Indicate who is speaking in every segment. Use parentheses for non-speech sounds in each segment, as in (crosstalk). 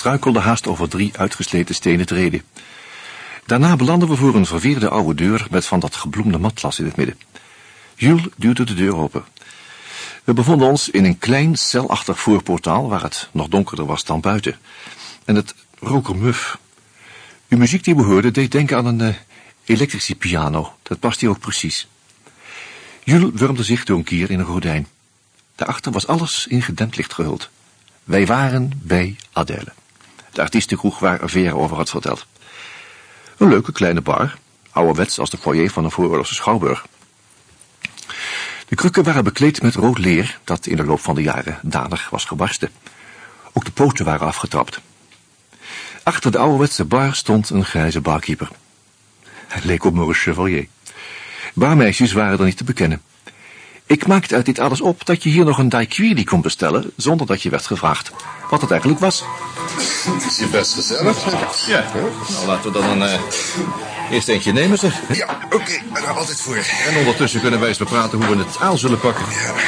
Speaker 1: We struikelden haast over drie uitgesleten stenen treden. Daarna belanden we voor een verveerde oude deur met van dat gebloemde matlas in het midden. Jules duwde de deur open. We bevonden ons in een klein, celachtig voorportaal waar het nog donkerder was dan buiten. En het rook er muf. Uw muziek die we hoorden deed denken aan een uh, elektrische piano. Dat past hier ook precies. Jules wurmde zich door een kier in een gordijn. Daarachter was alles in gedempt licht gehuld. Wij waren bij Adèle. De artiestenkroeg waar Vera over had verteld. Een leuke kleine bar, ouderwets als de foyer van een vooroorlogse schouwburg. De krukken waren bekleed met rood leer dat in de loop van de jaren danig was gebarsten. Ook de poten waren afgetrapt. Achter de ouderwetse bar stond een grijze barkeeper. Hij leek op Maurice Chevalier. Barmeisjes waren er niet te bekennen. Ik maakte uit dit alles op dat je hier nog een daiquiri kon bestellen... zonder dat je werd gevraagd wat het eigenlijk was.
Speaker 2: Het is hier best gezellig.
Speaker 1: Ja, nou, laten we dan een uh, eerst eentje nemen, zeg.
Speaker 2: Ja, oké, okay, er altijd voor.
Speaker 1: En ondertussen kunnen wij eens bepraten hoe we het aal zullen pakken.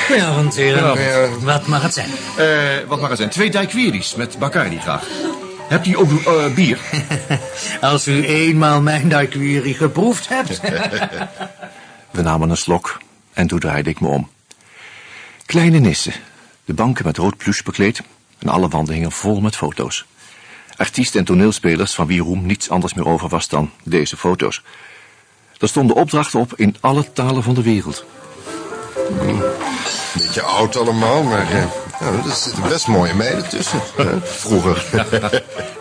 Speaker 1: Ja.
Speaker 3: Heren. Wat mag het zijn?
Speaker 1: Uh, wat mag het zijn? Twee daiquiris met Bacardi graag. Hebt u ook uh, bier? (laughs)
Speaker 3: Als u eenmaal mijn daiquiri geproefd hebt. (laughs)
Speaker 1: we namen een slok en toen draaide ik me om. Kleine nissen, de banken met rood pluche bekleed en alle wanden hingen vol met foto's. Artiesten en toneelspelers van wie roem niets anders meer over was dan deze foto's. Er stonden opdrachten op in alle talen van de wereld.
Speaker 2: Beetje oud allemaal, maar eh, ja, er zitten best mooie meiden tussen. Vroeger. (laughs)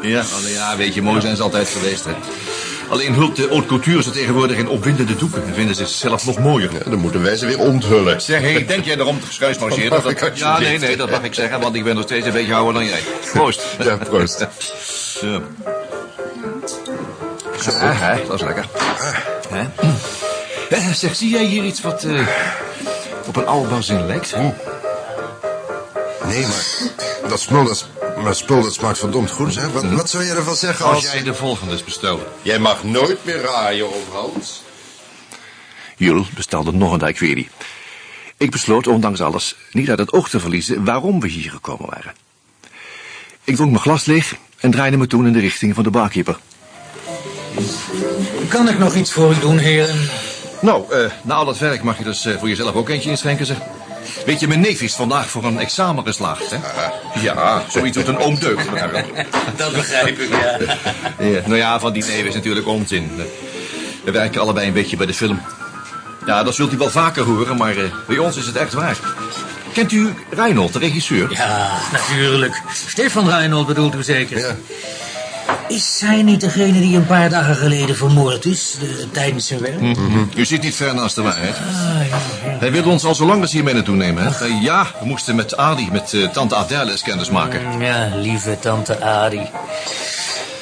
Speaker 1: ja, ja, weet je, mooi zijn ze altijd geweest, hè. Alleen hult de haute couture ze tegenwoordig in opwindende doeken en vinden ze zichzelf nog mooier.
Speaker 2: Ja, dan moeten wij ze weer onthullen.
Speaker 1: Zeg, hey, denk jij erom te geschuismarcheren? Dat... Ja, nee, nee, dat mag ik zeggen, want ik ben nog steeds een beetje ouder dan jij. Proost.
Speaker 2: Ja, proost.
Speaker 1: Zo. Zo, hè, dat is lekker. Hè? Eh, zeg, zie jij hier iets wat uh, op een oude bazin lijkt? Hm.
Speaker 2: Nee, maar dat spul, dat, maar spul, dat smaakt verdomd goed, hè? Wat, wat zou jij ervan zeggen als...
Speaker 1: Als jij de volgende bestelt.
Speaker 2: Jij mag nooit meer raaien, Hans.
Speaker 1: Jules bestelde nog een daiquiri. Ik besloot, ondanks alles, niet uit het oog te verliezen waarom we hier gekomen waren. Ik dronk mijn glas leeg en draaide me toen in de richting van de barkeeper.
Speaker 3: Kan ik nog iets voor u doen, heren?
Speaker 1: Nou, uh, na al dat werk mag je dus uh, voor jezelf ook eentje inschenken, zeg. Weet je, mijn neef is vandaag voor een examen geslaagd, hè? Ja, zoiets doet een oom deugd.
Speaker 3: Dat begrijp ik, ja.
Speaker 1: ja. Nou ja, van die neef is natuurlijk onzin. We werken allebei een beetje bij de film. Ja, dat zult u wel vaker horen, maar uh, bij ons is het echt waar. Kent u Reinhold, de regisseur?
Speaker 3: Ja, natuurlijk. Stefan Reinhold bedoelt u zeker? Ja. Is hij niet degene die een paar dagen geleden vermoord is de, tijdens zijn werk? Mm
Speaker 1: -hmm. U zit niet ver naast de waarheid. Ah, ja. Hij wilde ons al zo lang als hiermee naartoe nemen. Hè? Uh, ja, we moesten met Adi, met uh, tante Adèle eens kennis maken.
Speaker 3: Mm, ja, lieve tante Adi.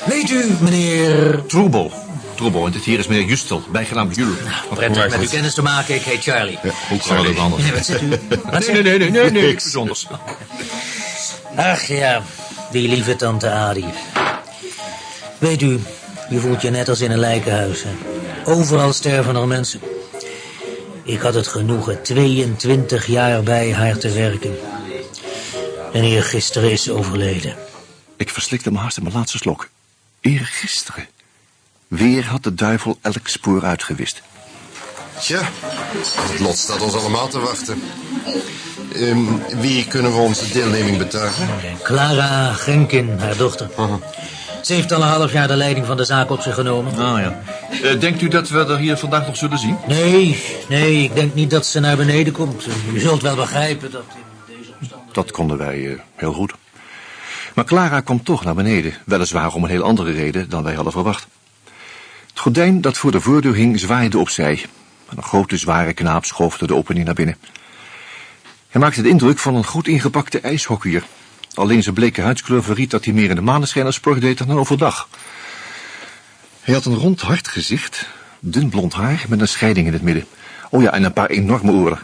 Speaker 3: Weet u, meneer...
Speaker 1: Troebel. Troebel, en dit hier is meneer Justel, bijgenaamd Jules.
Speaker 3: Nou, prettig met u kennis te maken, ik heet Charlie.
Speaker 1: Ja, hoe kan het ook anders?
Speaker 3: Nee, wat zit u? Wat
Speaker 1: nee, nee, nee, nee, nee, niks (laughs) bijzonders.
Speaker 3: Ach ja, die lieve tante Adi. Weet u, je voelt je net als in een lijkenhuis. Hè? Overal sterven er mensen. Ik had het genoegen 22 jaar bij haar te werken. En eergisteren is ze overleden.
Speaker 1: Ik verslikte mijn haast in mijn laatste slok. Eergisteren. Weer had de duivel elk spoor uitgewist.
Speaker 2: Tja, het lot staat ons allemaal te wachten. Um, wie kunnen we onze deelneming betuigen?
Speaker 3: Clara Genkin, haar dochter. Uh -huh. Ze heeft al een half jaar de leiding van de zaak op zich genomen.
Speaker 1: Ah ja. Uh, denkt u dat we er hier vandaag nog zullen zien?
Speaker 3: Nee, nee, ik denk niet dat ze naar beneden komt. U zult wel begrijpen dat in deze omstandigheden...
Speaker 1: Dat konden wij uh, heel goed. Maar Clara komt toch naar beneden. Weliswaar om een heel andere reden dan wij hadden verwacht. Het gordijn dat voor de voordeur hing zwaaide opzij. En een grote zware knaap schoof door de opening naar binnen. Hij maakte de indruk van een goed ingepakte ijshockeyer. Alleen zijn bleke huidskleur verriet dat hij meer in de maneschijn sport deed dan overdag. Hij had een rond hard gezicht, dun blond haar met een scheiding in het midden. Oh ja, en een paar enorme oren.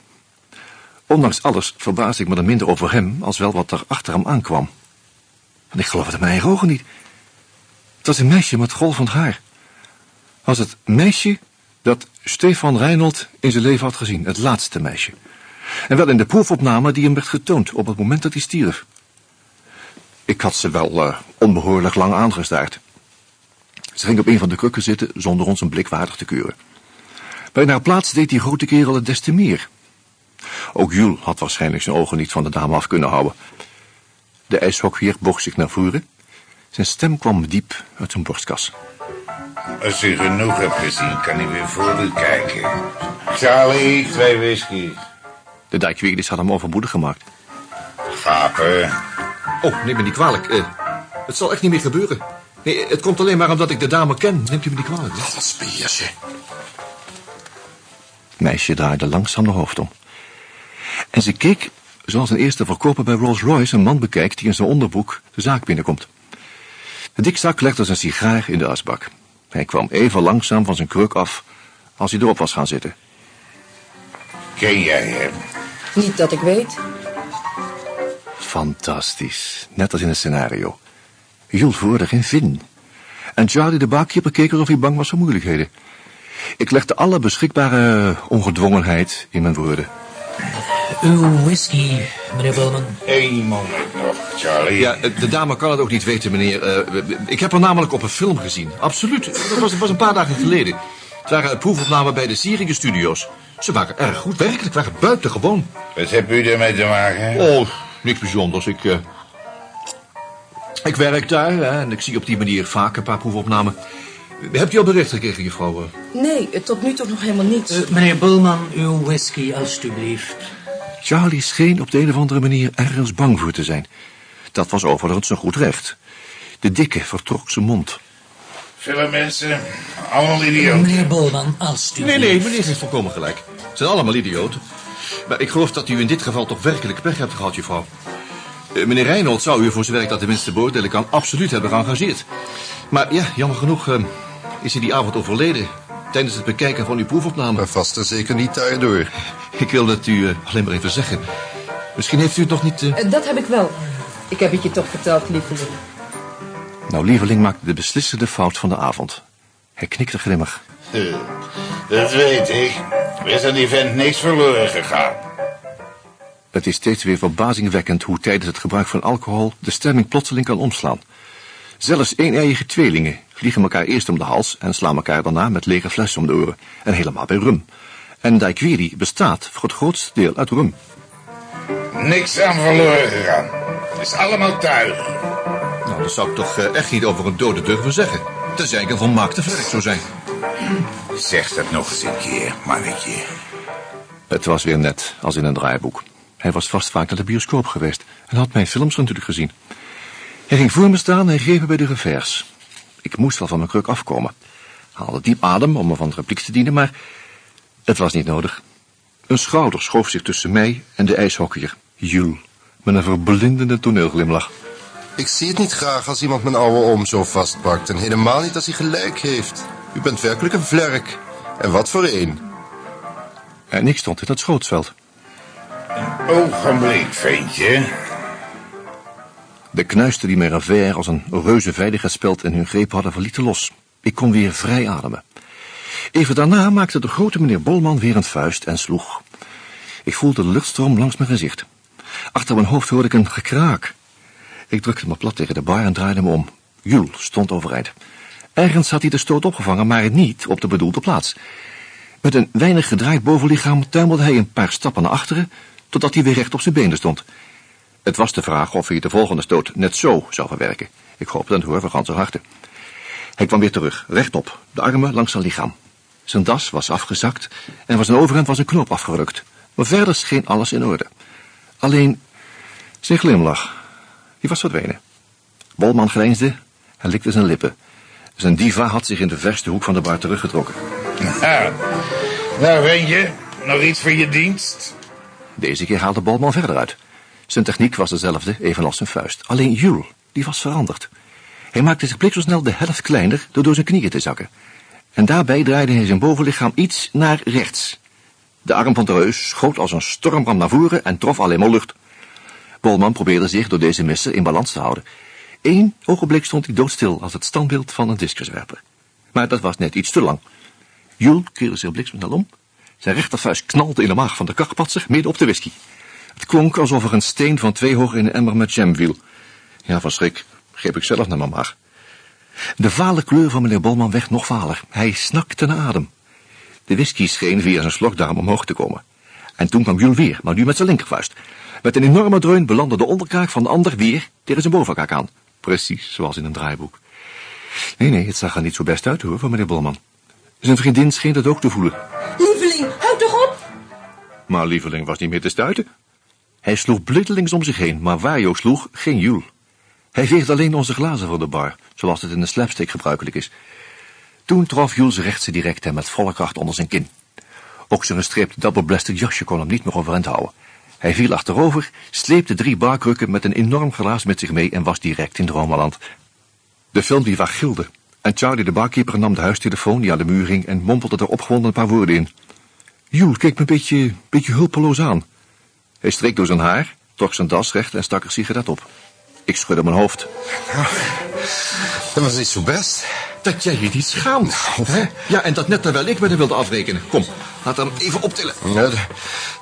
Speaker 1: Ondanks alles verbaasde ik me er minder over hem als wel wat er achter hem aankwam. En ik geloofde mijn ogen niet. Het was een meisje met golvend haar. Was het meisje dat Stefan Reinhold in zijn leven had gezien, het laatste meisje. En wel in de proefopname die hem werd getoond op het moment dat hij stierf. Ik had ze wel uh, onbehoorlijk lang aangestaard. Ze ging op een van de krukken zitten zonder ons een blik waardig te keuren. Bij haar plaats deed die grote kerel het des te meer. Ook Jules had waarschijnlijk zijn ogen niet van de dame af kunnen houden. De ijshockeyer boog zich naar voren. Zijn stem kwam diep uit zijn borstkas.
Speaker 4: Als u genoeg hebt gezien, kan u weer voor u kijken. Charlie, twee whisky.
Speaker 1: De dijkweerders had hem overmoedig gemaakt.
Speaker 4: Gapen.
Speaker 1: Oh, neem me niet kwalijk. Uh, het zal echt niet meer gebeuren. Nee, het komt alleen maar omdat ik de dame ken. Neemt u me niet kwalijk.
Speaker 2: Dat spiersje.
Speaker 1: Meisje draaide langzaam de hoofd om. En ze keek zoals een eerste verkoper bij Rolls-Royce een man bekijkt die in zijn onderbroek de zaak binnenkomt. De dikzak legde zijn sigaar in de asbak. Hij kwam even langzaam van zijn kruk af als hij erop was gaan zitten.
Speaker 4: Ken jij hem?
Speaker 5: Niet dat ik weet.
Speaker 1: Fantastisch. Net als in het scenario. Jules voerde geen vin. En Charlie de bakkeeper keek of hij bang was voor moeilijkheden. Ik legde alle beschikbare ongedwongenheid in mijn woorden.
Speaker 3: Uw whisky, meneer Bowman.
Speaker 4: Eén moment nog, Charlie.
Speaker 1: Ja, de dame kan het ook niet weten, meneer. Uh, ik heb haar namelijk op een film gezien. Absoluut. Dat was, was een paar dagen geleden. Het waren proefopnamen bij de Sierige Studios. Ze waren erg goed, werkelijk, waren buitengewoon.
Speaker 4: Wat hebt u ermee te maken?
Speaker 1: Oh, niks bijzonders. Ik, uh, ik werk daar hè, en ik zie op die manier vaak een paar proefopnamen. Hebt u al bericht gekregen, juffrouw?
Speaker 5: Nee, tot nu toe nog helemaal niets.
Speaker 3: Uh, meneer Bulman, uw whisky, alstublieft.
Speaker 1: Charlie scheen op de een of andere manier ergens bang voor te zijn. Dat was overigens een goed recht. De dikke vertrok zijn mond.
Speaker 4: Veel mensen, allemaal idioten.
Speaker 3: Meneer Bulman, alstublieft.
Speaker 1: Nee, nee, meneer heeft volkomen gelijk. Het zijn allemaal idioten. Maar ik geloof dat u in dit geval toch werkelijk pech hebt gehad, juffrouw. Uh, meneer Reinold zou u voor zijn werk dat tenminste beoordelen kan absoluut hebben geëngageerd. Maar ja, jammer genoeg uh, is hij die avond overleden tijdens het bekijken van uw proefopname.
Speaker 2: Maar vast er zeker niet daardoor. (laughs)
Speaker 1: Ik wil dat u uh, alleen maar even zeggen. Misschien heeft u het nog niet... Uh...
Speaker 5: dat heb ik wel. Ik heb het je toch verteld, lieveling.
Speaker 1: Nou, lieveling maakte de beslissende fout van de avond. Hij knikte grimmig.
Speaker 4: Dat weet ik. Er is aan die vent niks verloren gegaan.
Speaker 1: Het is steeds weer verbazingwekkend hoe tijdens het gebruik van alcohol de stemming plotseling kan omslaan. Zelfs een-eiige tweelingen vliegen elkaar eerst om de hals en slaan elkaar daarna met lege flessen om de oren. En helemaal bij rum. En Daiquiri bestaat voor het grootste deel uit rum.
Speaker 4: Niks aan verloren gegaan. Het is allemaal tuig.
Speaker 1: Nou, dat zou ik toch uh, echt niet over een dode durven zeggen. Tenzij ik een volmaakte vlerk zou zijn.
Speaker 4: Zeg dat nog eens een keer, mannetje.
Speaker 1: Het was weer net als in een draaiboek. Hij was vast vaak naar de bioscoop geweest en had mijn films natuurlijk gezien. Hij ging voor me staan en greep me bij de revers. Ik moest wel van mijn kruk afkomen. Haalde diep adem om me van de repliek te dienen, maar het was niet nodig. Een schouder schoof zich tussen mij en de ijshockeyer, Jules, met een verblindende toneelglimlach.
Speaker 2: Ik zie het niet graag als iemand mijn oude oom zo vastpakt. En helemaal niet als hij gelijk heeft. U bent werkelijk een vlerk. En wat voor een.
Speaker 1: En ik stond in het schootsveld.
Speaker 4: Een ogenblik, ventje.
Speaker 1: De knuisten die mijn revers als een reuze veiligheidsspeld in hun greep hadden verlieten los. Ik kon weer vrij ademen. Even daarna maakte de grote meneer Bolman weer een vuist en sloeg. Ik voelde de luchtstroom langs mijn gezicht. Achter mijn hoofd hoorde ik een gekraak. Ik drukte me plat tegen de bar en draaide me om. Jules stond overeind. Ergens had hij de stoot opgevangen, maar niet op de bedoelde plaats. Met een weinig gedraaid bovenlichaam tuimelde hij een paar stappen naar achteren, totdat hij weer recht op zijn benen stond. Het was de vraag of hij de volgende stoot net zo zou verwerken. Ik hoopte en hoor van ganse harte. Hij kwam weer terug, rechtop, de armen langs zijn lichaam. Zijn das was afgezakt en van zijn overhemd was een knoop afgerukt. Maar verder scheen alles in orde. Alleen zijn glimlach, die was verdwenen. Bolman grijnsde en likte zijn lippen. Zijn diva had zich in de verste hoek van de bar teruggetrokken.
Speaker 4: Nou, nou weet je, nog iets voor je dienst?
Speaker 1: Deze keer haalde Bolman verder uit. Zijn techniek was dezelfde, evenals zijn vuist. Alleen Jules, die was veranderd. Hij maakte zich bliksemsnel de helft kleiner door door zijn knieën te zakken. En daarbij draaide hij zijn bovenlichaam iets naar rechts. De arm van de reus schoot als een stormram naar voren en trof alleen maar lucht. Bolman probeerde zich door deze misser in balans te houden. Eén ogenblik stond hij doodstil als het standbeeld van een discuswerper. Maar dat was net iets te lang. Jules keerde zich bliksemsnel om. Zijn rechtervuist knalde in de maag van de kakpatser midden op de whisky. Het klonk alsof er een steen van twee hoog in een emmer met jam viel. Ja, van schrik greep ik zelf naar mijn maag. De vale kleur van meneer Bolman werd nog valer. Hij snakte naar adem. De whisky scheen via zijn slokdarm omhoog te komen. En toen kwam Jules weer, maar nu met zijn linkervuist. Met een enorme dreun belandde de onderkaak van de ander weer tegen zijn bovenkaak aan. Precies zoals in een draaiboek. Nee, nee, het zag er niet zo best uit hoor, van meneer Bolman. Zijn vriendin scheen dat ook te voelen.
Speaker 5: Lieveling, houd toch op!
Speaker 1: Maar lieveling was niet meer te stuiten. Hij sloeg blittelings om zich heen, maar waar ook sloeg, geen Jules. Hij veegde alleen onze glazen voor de bar, zoals het in de slapstick gebruikelijk is. Toen trof Jules rechtse direct hem met volle kracht onder zijn kin. Ook zijn gestreepte double-blasted jasje kon hem niet meer overeind houden. Hij viel achterover, sleepte drie barkrukken met een enorm glaas met zich mee en was direct in Dromeland. De filmdiva gilde en Charlie de barkeeper nam de huistelefoon die aan de muur hing en mompelde er opgewonden een paar woorden in. Jules keek me een beetje, beetje hulpeloos aan. Hij streek door zijn haar, trok zijn das recht en stak er sigaret op. Ik schudde mijn hoofd.
Speaker 2: Dat was niet zo best.
Speaker 1: Dat jij je niet schaamt. hè? Ja, en dat net terwijl ik met hem wilde afrekenen. Kom, laat hem even optillen.
Speaker 2: Ja, dat,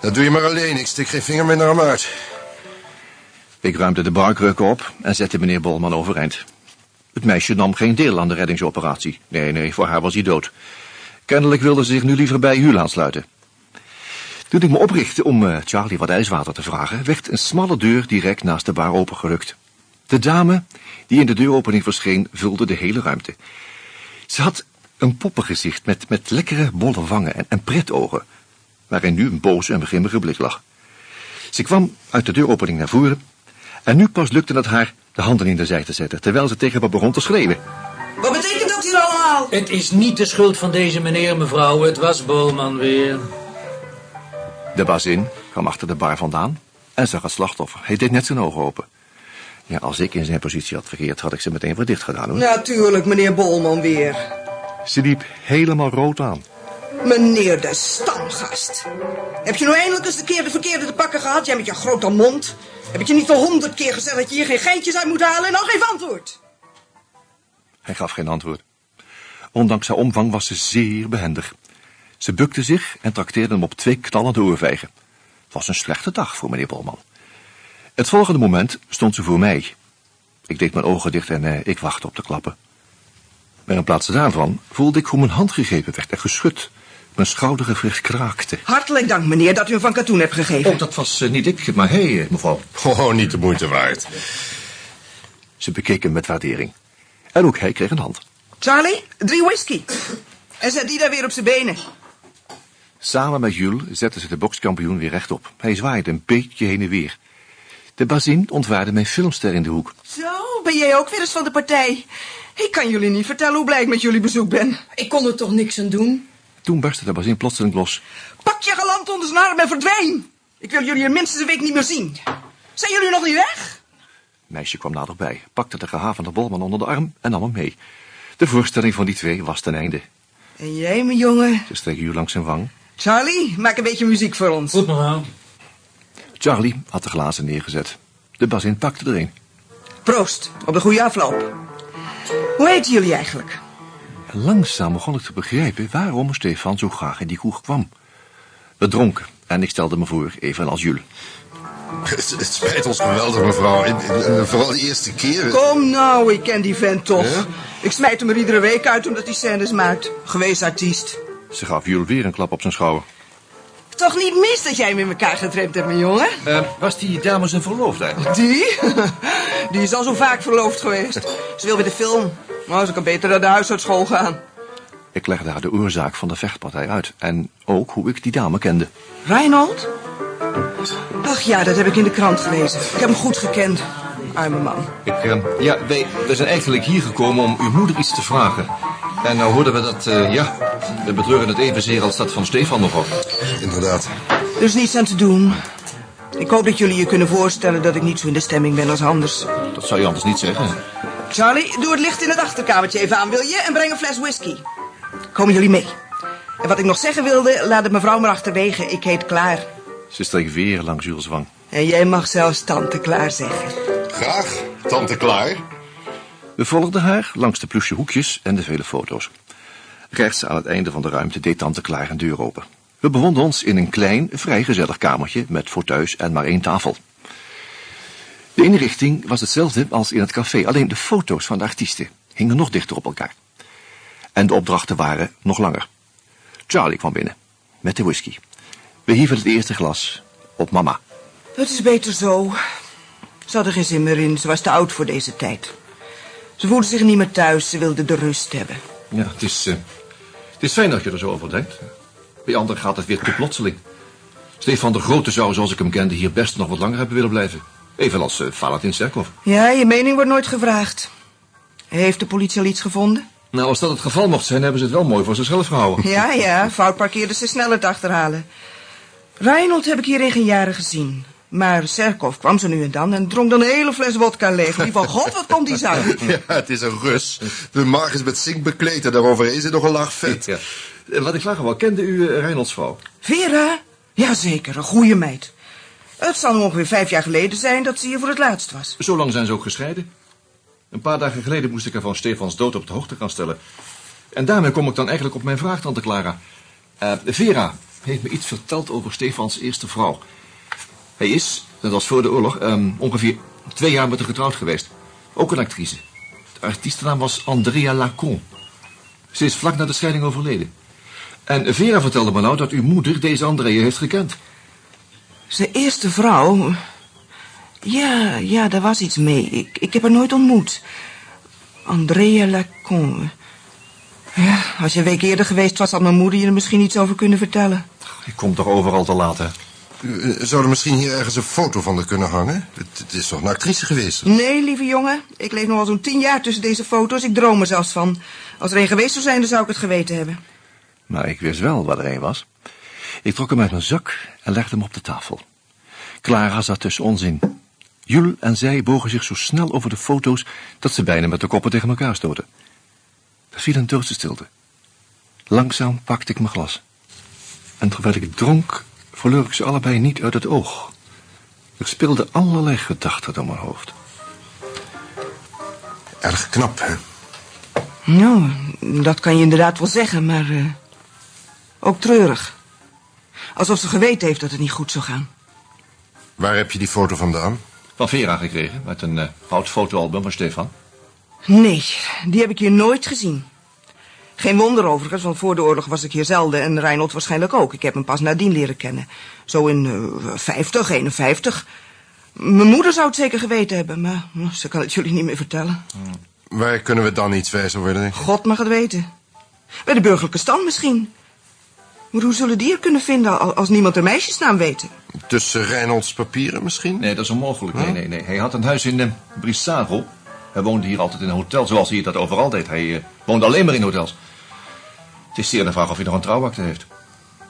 Speaker 2: dat doe je maar alleen. Ik stik geen vinger meer naar hem uit.
Speaker 1: Ik ruimde de barkrukken op en zette meneer Bolman overeind. Het meisje nam geen deel aan de reddingsoperatie. Nee, nee, voor haar was hij dood. Kennelijk wilde ze zich nu liever bij Huul aansluiten. Toen ik me oprichtte om eh, Charlie wat ijswater te vragen, werd een smalle deur direct naast de bar opengerukt. De dame die in de deuropening verscheen, vulde de hele ruimte. Ze had een poppengezicht met, met lekkere bolle wangen en, en pretogen, waarin nu een boze en begrimmige blik lag. Ze kwam uit de deuropening naar voren en nu pas lukte het haar de handen in de zij te zetten, terwijl ze tegen me begon te schreeuwen.
Speaker 5: Wat betekent dat hier allemaal?
Speaker 3: Het is niet de schuld van deze meneer, mevrouw. Het was Bolman weer.
Speaker 1: De bazin kwam achter de bar vandaan en zag het slachtoffer. Hij deed net zijn ogen open. Ja, als ik in zijn positie had verkeerd, had ik ze meteen weer dicht gedaan, hoor.
Speaker 5: Natuurlijk, meneer Bolman weer.
Speaker 1: Ze liep helemaal rood aan.
Speaker 5: Meneer de stamgast. Heb je nou eindelijk eens de keer de verkeerde te pakken gehad? Jij met je grote mond. Heb ik je niet al honderd keer gezegd dat je hier geen geintjes uit moet halen en dan geef antwoord?
Speaker 1: Hij gaf geen antwoord. Ondanks haar omvang was ze zeer behendig. Ze bukte zich en trakteerde hem op twee knallende oorvijgen. Het was een slechte dag voor meneer Bolman. Het volgende moment stond ze voor mij. Ik deed mijn ogen dicht en eh, ik wachtte op de klappen. Maar in plaats daarvan voelde ik hoe mijn hand gegrepen werd en geschud. Mijn schoudergewricht kraakte.
Speaker 5: Hartelijk dank, meneer, dat u hem van katoen hebt gegeven.
Speaker 1: Oh, dat was eh, niet ik, maar hij, eh, mevrouw.
Speaker 2: Oh, niet de moeite waard.
Speaker 1: Ze bekeek hem met waardering. En ook hij kreeg een hand.
Speaker 5: Charlie, drie whisky. En zet die daar weer op zijn benen.
Speaker 1: Samen met Jules zette ze de bokskampioen weer rechtop. Hij zwaaide een beetje heen en weer. De bazin ontwaarde mijn filmster in de hoek.
Speaker 5: Zo, ben jij ook weer eens van de partij? Ik kan jullie niet vertellen hoe blij ik met jullie bezoek ben.
Speaker 6: Ik kon er toch niks aan doen?
Speaker 1: Toen barstte de bazin plotseling los.
Speaker 5: Pak je geland onder zijn arm en verdwijn. Ik wil jullie er minstens een week niet meer zien. Zijn jullie nog niet weg?
Speaker 1: Het meisje kwam naderbij, pakte de gehavende bolman onder de arm en nam hem mee. De voorstelling van die twee was ten einde.
Speaker 5: En jij, mijn jongen?
Speaker 1: Ze streek Jules langs zijn wang.
Speaker 5: Charlie, maak een beetje muziek voor ons.
Speaker 3: Goed, mevrouw.
Speaker 1: Charlie had de glazen neergezet. De bazin pakte er een.
Speaker 5: Proost, op de goede afloop. Hoe heten jullie eigenlijk?
Speaker 1: Langzaam begon ik te begrijpen waarom Stefan zo graag in die kroeg kwam. We dronken en ik stelde me voor, evenals Jules.
Speaker 2: Het, het spijt ons geweldig, mevrouw. En, en- en vooral de eerste keer.
Speaker 5: Kom nou, ik ken die vent toch.
Speaker 2: Ja?
Speaker 5: Ik smijt hem er iedere week uit omdat hij scènes maakt. Geweest artiest.
Speaker 1: Ze gaf Jules weer een klap op zijn schouder.
Speaker 5: Toch niet mis dat jij met elkaar getraind hebt, mijn jongen?
Speaker 1: Eh, was die dame zijn verloofd eigenlijk?
Speaker 5: Die? (laughs) Die is al zo vaak verloofd geweest. Ze wil weer de film. Nou, ze kan beter naar de huisartsschool gaan.
Speaker 1: Ik legde haar de oorzaak van de vechtpartij uit. En ook hoe ik die dame kende.
Speaker 5: Reinhold? Ach ja, dat heb ik in de krant gelezen. Ik heb hem goed gekend. Arme man.
Speaker 1: Ik, eh, ja, wij, we zijn eigenlijk hier gekomen om uw moeder iets te vragen. En nou hoorden we dat, eh, ja, we betreuren het evenzeer als dat van Stefan nogal.
Speaker 2: Inderdaad.
Speaker 5: Er is niets aan te doen. Ik hoop dat jullie je kunnen voorstellen dat ik niet zo in de stemming ben als anders.
Speaker 1: Dat zou je anders niet zeggen.
Speaker 5: Charlie, doe het licht in het achterkamertje even aan, wil je? En breng een fles whisky. Komen jullie mee? En wat ik nog zeggen wilde, laat het mevrouw maar achterwege. Ik heet Klaar.
Speaker 1: Ze streek weer langs Jules wang.
Speaker 5: En jij mag zelfs tante Klaar zeggen.
Speaker 2: Graag, tante Klaar.
Speaker 1: We volgden haar langs de plusje hoekjes en de vele foto's. Rechts aan het einde van de ruimte deed tante Klaar een deur open. We bevonden ons in een klein, vrij gezellig kamertje met fauteuils en maar één tafel. De inrichting was hetzelfde als in het café, alleen de foto's van de artiesten hingen nog dichter op elkaar. En de opdrachten waren nog langer. Charlie kwam binnen, met de whisky. We hieven het eerste glas op mama.
Speaker 5: Het is beter zo. Ze had er geen zin meer in. Ze was te oud voor deze tijd. Ze voelde zich niet meer thuis. Ze wilde de rust hebben.
Speaker 1: Ja, het is, eh, het is fijn dat je er zo over denkt. Bij anderen gaat het weer te plotseling. Stefan de Grote zou, zoals ik hem kende, hier best nog wat langer hebben willen blijven. Evenals uh, Valentin Serkov.
Speaker 5: Ja, je mening wordt nooit gevraagd. Heeft de politie al iets gevonden?
Speaker 1: Nou, als dat het geval mocht zijn, hebben ze het wel mooi voor zichzelf gehouden. (laughs)
Speaker 5: Ja, ja, fout parkeerden ze sneller te achterhalen. Reinhold heb ik hierin geen jaren gezien. Maar Serkov kwam zo nu en dan en dronk dan een hele fles wodka leeg. Die van god, wat komt die zuiver? (laughs)
Speaker 2: Ja, het is een Rus. De maag is met zink bekleed en daaroverheen zit nog een laag vet.
Speaker 1: Ja. Eh, Wat ik vragen wou, kende u uh, Reinholds vrouw?
Speaker 5: Vera? Jazeker, een goede meid. Het zal nu ongeveer vijf jaar geleden zijn dat ze hier voor het laatst was.
Speaker 1: Zo lang zijn ze ook gescheiden. Een paar dagen geleden moest ik haar van Stefans dood op de hoogte gaan stellen. En daarmee kom ik dan eigenlijk op mijn vraag, tante Clara. Uh, Vera heeft me iets verteld over Stefans eerste vrouw. Hij is, dat was voor de oorlog, um, ongeveer twee jaar met haar getrouwd geweest. Ook een actrice. De artiestennaam was Andrea Lacon. Ze is vlak na de scheiding overleden. En Vera vertelde me nou dat uw moeder deze Andrea heeft gekend.
Speaker 5: Zijn eerste vrouw? Ja, ja, daar was iets mee. Ik, ik heb haar nooit ontmoet. Andrea Lacon. Ja, als je een week eerder geweest was, had mijn moeder je er misschien iets over kunnen vertellen.
Speaker 1: Ik kom toch overal te laat, hè?
Speaker 2: Zou er misschien hier ergens een foto van haar kunnen hangen? Het, het is toch een actrice geweest?
Speaker 5: Nee, lieve jongen. Ik leef nog al zo'n tien jaar tussen deze foto's. Ik droom er zelfs van. Als er een geweest zou zijn, dan zou ik het geweten hebben.
Speaker 1: Maar ik wist wel wat er een was. Ik trok hem uit mijn zak en legde hem op de tafel. Clara zat tussen ons in. Jules en zij bogen zich zo snel over de foto's... dat ze bijna met de koppen tegen elkaar stoten. Er viel een doodse stilte. Langzaam pakte ik mijn glas. En terwijl ik dronk, verloor ik ze allebei niet uit het oog. Er speelden allerlei gedachten door mijn hoofd.
Speaker 2: Erg knap, hè?
Speaker 5: Nou, dat kan je inderdaad wel zeggen, maar... Uh, ook treurig. Alsof ze geweten heeft dat het niet goed zou gaan.
Speaker 2: Waar heb je die foto vandaan?
Speaker 1: Van Vera gekregen, met een uh, oud fotoalbum van Stefan.
Speaker 5: Nee, die heb ik hier nooit gezien. Geen wonder overigens, want voor de oorlog was ik hier zelden en Reinhold waarschijnlijk ook. Ik heb hem pas nadien leren kennen. Zo in uh, 50, 51. Mijn moeder zou het zeker geweten hebben, maar uh, ze kan het jullie niet meer vertellen.
Speaker 2: Waar kunnen we dan iets wijzer worden, denk?
Speaker 5: God mag het weten. Bij de burgerlijke stand misschien. Maar hoe zullen die er kunnen vinden als niemand de meisjesnaam weet?
Speaker 2: Tussen Reinholds papieren misschien?
Speaker 1: Nee, dat is onmogelijk. Nee, nee, nee. Hij had een huis in uh, Brissago. Hij woonde hier altijd in een hotel, zoals hij dat overal deed. Hij uh, woonde alleen maar in hotels. Het is zeer de vraag of hij nog een trouwakte heeft.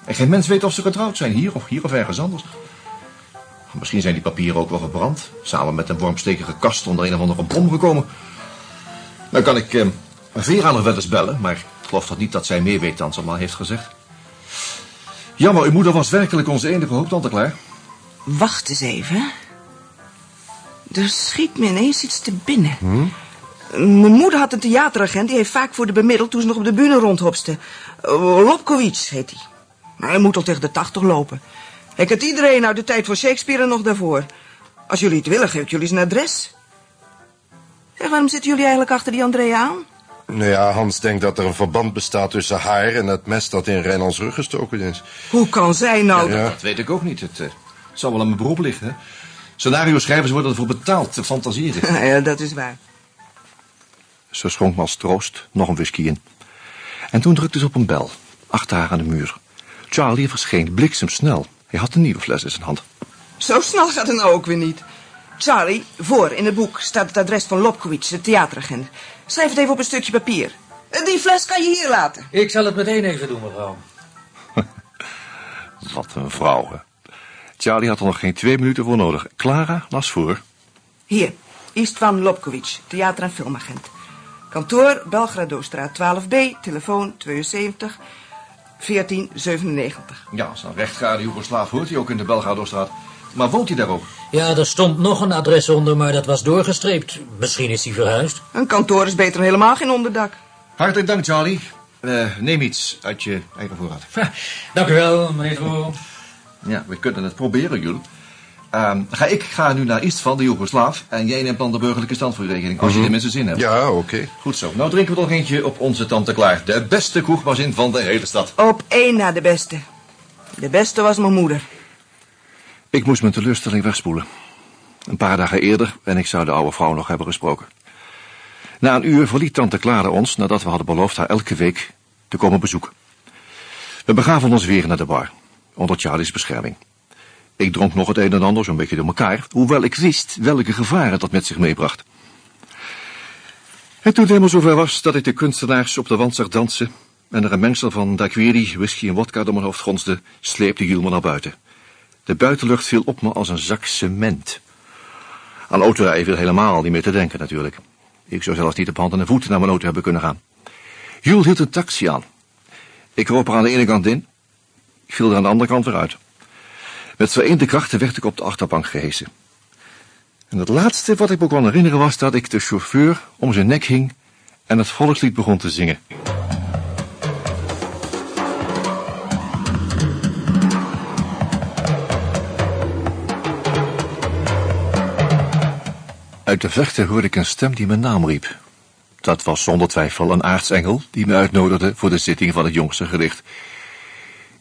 Speaker 1: En geen mens weet of ze getrouwd zijn, hier of, hier of ergens anders. Misschien zijn die papieren ook wel verbrand. Samen met een wormstekige kast onder een of andere bom gekomen. Dan kan ik uh, Vera nog wel eens bellen, maar ik geloof dat niet dat zij meer weet dan ze maar heeft gezegd. Jammer, uw moeder was werkelijk onze enige hoop, tante Klaar.
Speaker 5: Wacht eens even. Er schiet me ineens iets te binnen.
Speaker 2: Hm?
Speaker 5: Mijn moeder had een theateragent, die heeft vaak voor de bemiddeld toen ze nog op de bühne rondhopste. Lopkowitz heet hij. Maar hij moet al tegen de tachtig lopen. Hij kent iedereen uit de tijd van Shakespeare en nog daarvoor. Als jullie het willen, geef ik jullie zijn adres. Zeg, waarom zitten jullie eigenlijk achter die Andrea aan?
Speaker 2: Nou ja, Hans denkt dat er een verband bestaat tussen haar en het mes dat in Reinholds rug gestoken is.
Speaker 5: Hoe kan zij nou...
Speaker 2: Ja.
Speaker 1: Dat weet ik ook niet. Het, uh, het zal wel aan mijn beroep liggen. Hè? Scenario-schrijvers worden ervoor betaald te fantaseren. (laughs)
Speaker 5: ja, dat is waar.
Speaker 1: Ze schonk me als troost nog een whisky in. En toen drukte ze op een bel, achter haar aan de muur. Charlie verscheen bliksemsnel. Hij had een nieuwe fles in zijn hand.
Speaker 5: Zo snel gaat het nou ook weer niet. Charlie, voor in het boek staat het adres van Lopkowitz, de theateragent. Schrijf het even op een stukje papier. Die fles kan je hier laten.
Speaker 3: Ik zal het meteen even doen, mevrouw. (laughs)
Speaker 1: Wat een vrouw, hè. Charlie had er nog geen twee minuten voor nodig. Clara las voor.
Speaker 5: Hier, Istvan Lopkowitz, theater- en filmagent. Kantoor, Belgrado-straat 12b, telefoon 72 1497.
Speaker 1: Ja, als een rechtgaarde Joegoslaaf hoort hij ook in de Belgrado-straat. Maar woont hij daar ook?
Speaker 3: Ja, er stond nog een adres onder, maar dat was doorgestreept. Misschien is hij verhuisd.
Speaker 5: Een kantoor is beter dan helemaal geen onderdak.
Speaker 1: Hartelijk dank, Charlie. Uh, neem iets uit je eigen voorraad.
Speaker 3: Ha, dank u wel, meneer.
Speaker 1: Ja, we kunnen het proberen, Jules. Ehm, ga ik ga nu naar Istvan, de Joegoslaaf. En jij neemt dan de burgerlijke stand voor je rekening. Als je er mensen zin hebt.
Speaker 2: Ja, oké.
Speaker 1: Goed zo. Nou drinken we nog eentje op onze tante Klaar. De beste kroegbazin van de hele stad.
Speaker 5: Op één na de beste. De beste was mijn moeder.
Speaker 1: Ik moest mijn teleurstelling wegspoelen. Een paar dagen eerder en ik zou de oude vrouw nog hebben gesproken. Na een uur verliet tante Clara ons nadat we hadden beloofd haar elke week te komen bezoeken. We begaven ons weer naar de bar, onder Charlie's bescherming. Ik dronk nog het een en ander zo'n beetje door elkaar, hoewel ik wist welke gevaren dat met zich meebracht. En toen het helemaal zover was dat ik de kunstenaars op de wand zag dansen en er een mengsel van daiquiri, whisky en wodka door mijn hoofd gonsde, sleepte Jules me naar buiten. De buitenlucht viel op me als een zak cement. Aan autorijden viel helemaal niet meer te denken natuurlijk. Ik zou zelfs niet op handen en voeten naar mijn auto hebben kunnen gaan. Jules hield een taxi aan. Ik kroop er aan de ene kant in. Viel er aan de andere kant weer uit. Met vereende krachten werd ik op de achterbank gehesen. En het laatste wat ik me kon herinneren was dat ik de chauffeur om zijn nek hing en het volkslied begon te zingen. Uit de verte hoorde ik een stem die mijn naam riep. Dat was zonder twijfel een aartsengel die me uitnodigde voor de zitting van het jongste gericht.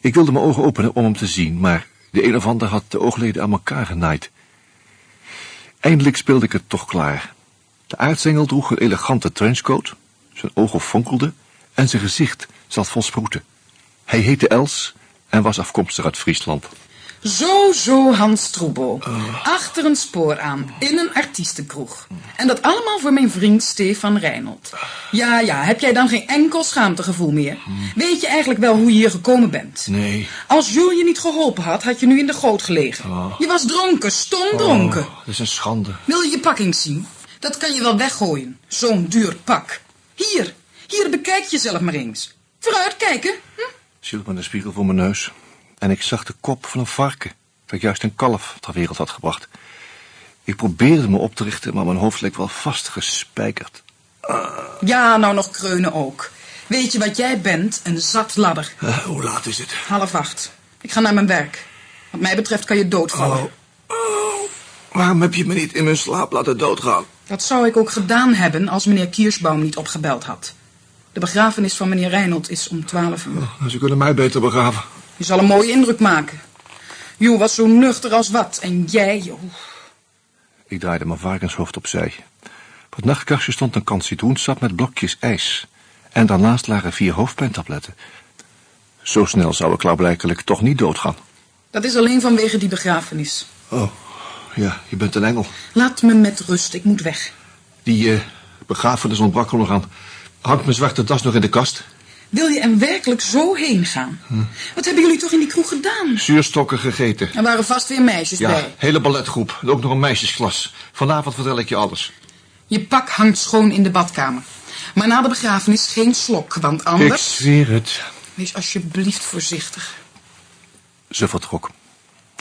Speaker 1: Ik wilde mijn ogen openen om hem te zien, maar de een of ander had de oogleden aan elkaar genaaid. Eindelijk speelde ik het toch klaar. De aartsengel droeg een elegante trenchcoat, zijn ogen fonkelden en zijn gezicht zat vol sproeten. Hij heette Els en was afkomstig uit Friesland.
Speaker 6: Zo, zo, Hans Troebel. Achter een spoor aan, in een artiestenkroeg. En dat allemaal voor mijn vriend Stefan Reinold. Ja, ja, heb jij dan geen enkel schaamtegevoel meer? Weet je eigenlijk wel hoe je hier gekomen bent?
Speaker 1: Nee.
Speaker 6: Als Jules je niet geholpen had, had je nu in de goot gelegen. Je was dronken, stom dronken.
Speaker 1: Oh, dat is een schande.
Speaker 6: Wil je je pakking zien? Dat kan je wel weggooien. Zo'n duur pak. Hier, hier, bekijk jezelf maar eens. Vooruit kijken. Hm?
Speaker 1: Ziel met een spiegel voor mijn neus. En ik zag de kop van een varken, dat juist een kalf ter wereld had gebracht. Ik probeerde me op te richten, maar mijn hoofd leek wel vastgespijkerd.
Speaker 6: Ja, nou nog kreunen ook. Weet je wat jij bent? Een zatladder.
Speaker 1: Uh, hoe laat is het?
Speaker 6: Half acht. Ik ga naar mijn werk. Wat mij betreft kan je doodvallen.
Speaker 1: Oh. oh. Waarom heb je me niet in mijn slaap laten doodgaan?
Speaker 6: Dat zou ik ook gedaan hebben als meneer Kiersbaum niet opgebeld had. De begrafenis van meneer Reinold is om twaalf uur.
Speaker 1: Oh, ze kunnen mij beter begraven.
Speaker 6: Je zal een mooie indruk maken. Jo was zo nuchter als wat. En jij, joh.
Speaker 1: Ik draaide mijn varkenshoofd opzij. Op het nachtkastje stond een kan citroensap met blokjes ijs. En daarnaast lagen vier hoofdpijntabletten. Zo snel zou ik klaarblijkelijk toch niet doodgaan.
Speaker 6: Dat is alleen vanwege die begrafenis.
Speaker 1: Oh, ja, je bent een engel.
Speaker 6: Laat me met rust, ik moet weg.
Speaker 1: Die uh, begrafenis ontbrak er nog aan. Hangt mijn zwarte tas nog in de kast?
Speaker 6: Wil je er werkelijk zo heen gaan? Hm. Wat hebben jullie toch in die kroeg gedaan?
Speaker 1: Zuurstokken gegeten.
Speaker 6: Er waren vast weer meisjes
Speaker 1: ja,
Speaker 6: bij.
Speaker 1: hele balletgroep. Ook nog een meisjesklas. Vanavond vertel ik je alles.
Speaker 6: Je pak hangt schoon in de badkamer. Maar na de begrafenis geen slok, want anders...
Speaker 1: Ik zweer het.
Speaker 6: Wees alsjeblieft voorzichtig.
Speaker 1: Ze vertrok.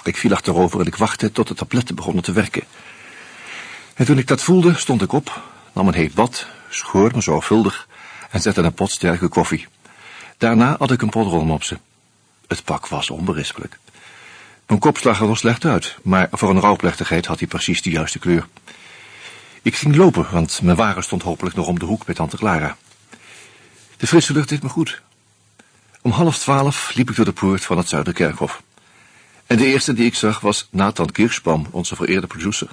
Speaker 1: Ik viel achterover en ik wachtte tot de tabletten begonnen te werken. En toen ik dat voelde, stond ik op, nam een heet bad, schoor me zorgvuldig en zette een pot sterke koffie. Daarna had ik een pot rolmopsen. Het pak was onberispelijk. Mijn kop zag er wel slecht uit, maar voor een rouwplechtigheid had hij precies de juiste kleur. Ik ging lopen, want mijn wagen stond hopelijk nog om de hoek bij tante Clara. De frisse lucht deed me goed. Om half twaalf liep ik door de poort van het Zuiderkerkhof. En de eerste die ik zag was Nathan Kirschbaum, onze vereerde producer.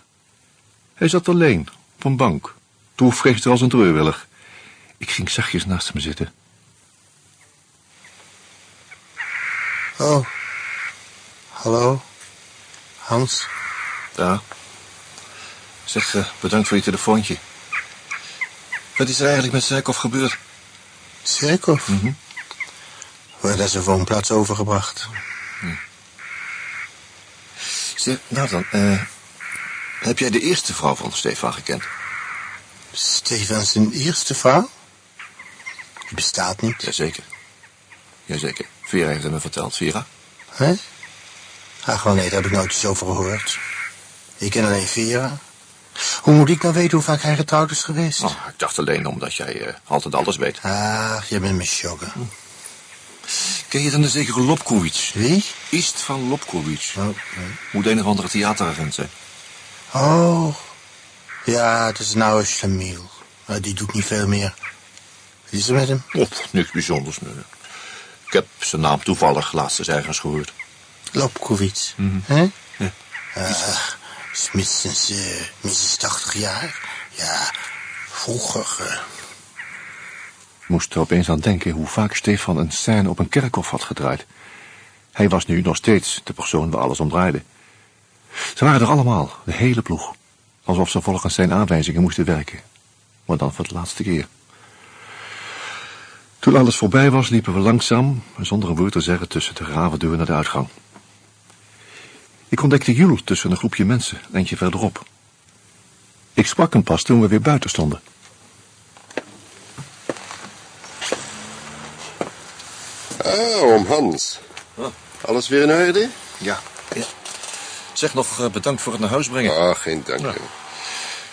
Speaker 1: Hij zat alleen, op een bank, droefgeestig als een treurwillig. Ik ging zachtjes naast hem zitten.
Speaker 7: Oh. Hallo. Hans.
Speaker 1: Ja. Zeg, uh, bedankt voor je telefoontje. Wat is er eigenlijk met Zijkhoff gebeurd?
Speaker 7: Zijkhoff?
Speaker 1: Mm -hmm.
Speaker 7: Wordt naar zijn woonplaats overgebracht.
Speaker 1: Hm. Zeg, nou dan, uh, heb jij de eerste vrouw van Stefan gekend?
Speaker 7: Stefan zijn eerste vrouw? Die bestaat niet.
Speaker 1: Jazeker. Jazeker. Vera heeft het me verteld. Vera?
Speaker 7: Hè? Ach, wel nee, daar heb ik nooit iets over gehoord. Ik ken alleen Vera. Hoe moet ik nou weten hoe vaak hij getrouwd is geweest?
Speaker 1: Oh, ik dacht alleen omdat jij uh, altijd alles weet.
Speaker 7: Ah, je bent me chokken. Hm.
Speaker 1: Ken je dan de zekere Lobkowitz?
Speaker 7: Wie?
Speaker 1: Ist van Lobkowitz.
Speaker 7: Oh,
Speaker 1: Moet een of andere theateragent zijn.
Speaker 7: oh. Ja, het is een oude slamiel. Maar die doet niet veel meer. Wat is er met hem?
Speaker 1: Oh, niks bijzonders. nee. Ik heb zijn naam toevallig laatst eens ergens gehoord.
Speaker 7: Hè? Ach, is minstens, eh, minstens 80 jaar. Ja, vroeger. eh,
Speaker 1: Ik moest er opeens aan denken hoe vaak Stefan een scène op een kerkhof had gedraaid. Hij was nu nog steeds de persoon waar alles om draaide. Ze waren er allemaal, de hele ploeg. Alsof ze volgens zijn aanwijzingen moesten werken. Maar dan voor de laatste keer. Toen alles voorbij was, liepen we langzaam, zonder een woord te zeggen, tussen de ravendeur naar de uitgang. Ik ontdekte Jules tussen een groepje mensen, een eentje verderop. Ik sprak hem pas toen we weer buiten stonden.
Speaker 2: Ah, oom Hans. Alles weer in orde?
Speaker 1: Ja. ja. Zeg nog eh, bedankt voor het naar huis brengen.
Speaker 2: Ah, geen dank.
Speaker 1: Ja.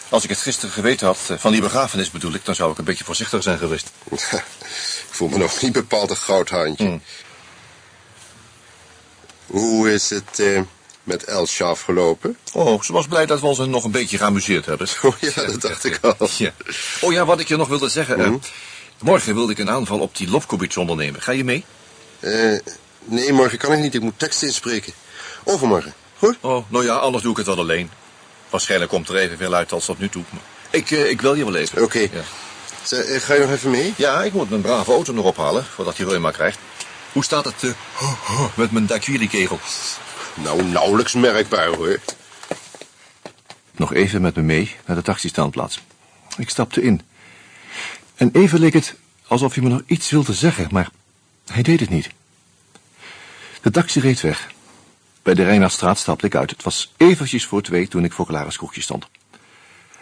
Speaker 1: Als ik het gisteren geweten had, eh, van die begrafenis bedoel ik, dan zou ik een beetje voorzichtig zijn geweest.
Speaker 2: ik voel me nog niet bepaald een goudhaantje.
Speaker 1: Hmm.
Speaker 2: Hoe is het eh, met Elsje afgelopen?
Speaker 1: Oh, ze was blij dat we ons nog een beetje geamuseerd hebben. (laughs)
Speaker 2: Oh ja, dat (laughs) dacht ik al.
Speaker 1: Ja. Oh ja, wat ik je nog wilde zeggen. eh, morgen wilde ik een aanval op die Lobkowitz ondernemen. Ga je mee?
Speaker 2: Eh, nee, morgen kan ik niet. Ik moet tekst inspreken. Overmorgen. Goed?
Speaker 1: Oh, nou ja, anders doe ik het wel alleen. Waarschijnlijk komt er evenveel uit als tot nu toe. Ik, eh, ik wil je wel even.
Speaker 2: Oké.
Speaker 1: Ja.
Speaker 2: Eh, Ga je nog even mee?
Speaker 1: ja, ik moet mijn brave auto nog ophalen, voordat hij reuma krijgt. Hoe staat het eh, met mijn Daiquiri-kegel?
Speaker 2: Nou, nauwelijks merkbaar hoor.
Speaker 1: Nog even met me mee naar de taxistaanplaats. Ik stapte in. En even leek het alsof hij me nog iets wilde zeggen, maar hij deed het niet. De taxi reed weg. Bij de Rijnaardstraat stapte ik uit. Het was eventjes voor twee toen ik voor Clara's kroegje stond.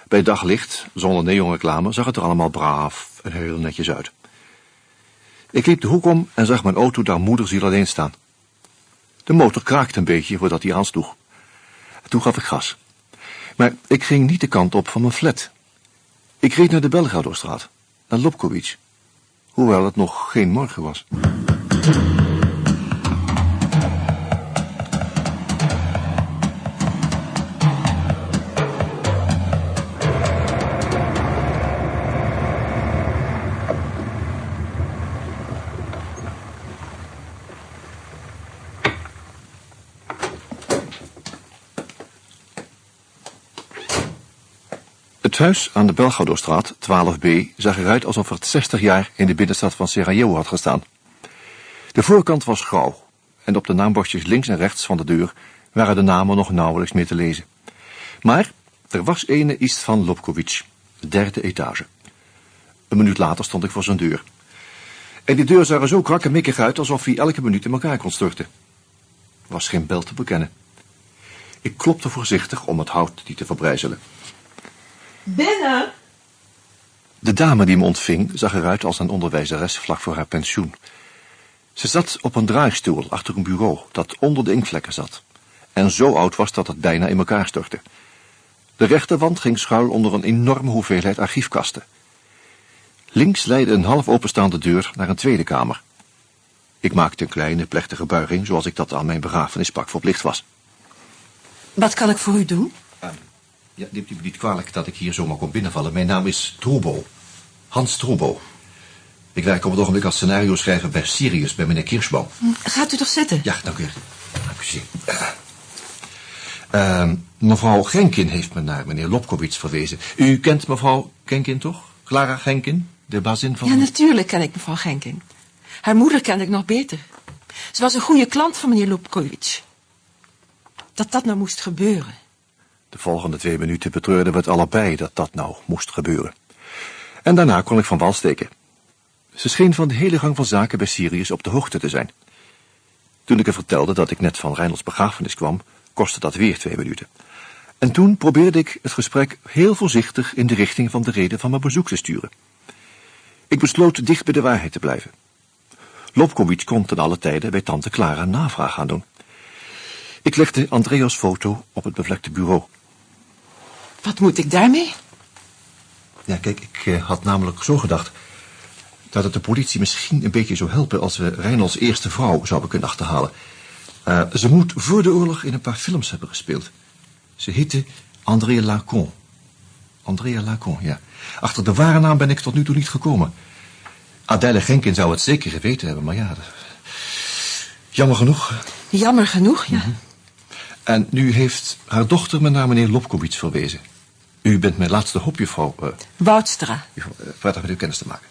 Speaker 1: Bij daglicht, zonder neonreclame, zag het er allemaal braaf en heel netjes uit. Ik liep de hoek om en zag mijn auto daar moederziel alleen staan. De motor kraakte een beetje voordat hij aansloeg. Toen gaf ik gas. Maar ik ging niet de kant op van mijn flat. Ik reed naar de Belgadostraat, naar Lobkowitz. Hoewel het nog geen morgen was. Het huis aan de Belgadostraat, 12b, zag eruit alsof het 60 jaar in de binnenstad van Sarajevo had gestaan. De voorkant was grauw en op de naambordjes links en rechts van de deur waren de namen nog nauwelijks meer te lezen. Maar er was ene Ist van Lobkowitz, de derde etage. Een minuut later stond ik voor zijn deur. En die deur zag er zo krakkemikkig uit alsof hij elke minuut in elkaar kon storten. Was geen bel te bekennen. Ik klopte voorzichtig om het hout niet te verbrijzelen.
Speaker 5: Binnen?
Speaker 1: De dame die me ontving zag eruit als een onderwijzeres vlak voor haar pensioen. Ze zat op een draagstoel achter een bureau dat onder de inkvlekken zat. En zo oud was dat het bijna in elkaar stortte. De rechterwand ging schuil onder een enorme hoeveelheid archiefkasten. Links leidde een half openstaande deur naar een tweede kamer. Ik maakte een kleine plechtige buiging zoals ik dat aan mijn begrafenispak verplicht was.
Speaker 5: Wat kan ik voor u doen?
Speaker 1: Ja, neemt u me niet kwalijk dat ik hier zomaar kom binnenvallen. Mijn naam is Troebo. Hans Troebo. Ik werk op het ogenblik als scenario schrijver bij Sirius, bij meneer Kirschbaum.
Speaker 5: Gaat u toch zitten?
Speaker 1: Ja, dank u. Dank u zeer. Eh, ehm, mevrouw Genkin heeft me naar meneer Lobkowitz verwezen. U kent mevrouw Genkin toch? Clara Genkin, de bazin van...
Speaker 5: Ja, natuurlijk ken ik mevrouw Genkin. Haar moeder kende ik nog beter. Ze was een goede klant van meneer Lubkowicz. Dat dat nou moest gebeuren.
Speaker 1: De volgende twee minuten betreurden we het allebei dat dat nou moest gebeuren. En daarna kon ik van wal steken. Ze scheen van de hele gang van zaken bij Sirius op de hoogte te zijn. Toen ik haar vertelde dat ik net van Reinholds begrafenis kwam, kostte dat weer twee minuten. En toen probeerde ik het gesprek heel voorzichtig in de richting van de reden van mijn bezoek te sturen. Ik besloot dicht bij de waarheid te blijven. Lobkowitz kon ten alle tijde bij tante Clara navraag gaan doen. Ik legde Andreas foto op het bevlekte bureau.
Speaker 5: Wat moet ik daarmee?
Speaker 1: Ja, kijk, ik eh, had namelijk zo gedacht dat het de politie misschien een beetje zou helpen als we Reinolds eerste vrouw zouden kunnen achterhalen. Eh, ze moet voor de oorlog in een paar films hebben gespeeld. Ze heette Andrea Lacon. Andrea Lacon, ja. Achter de ware naam ben ik tot nu toe niet gekomen. Adèle Genkin zou het zeker geweten hebben, maar ja... Jammer genoeg.
Speaker 5: Jammer genoeg, ja.
Speaker 1: En nu heeft haar dochter me naar meneer Lopkowitz verwezen. U bent mijn laatste hoop, juffrouw. Uh,
Speaker 5: Woudstra.
Speaker 1: juffrouw uh, prettig met u kennis te maken.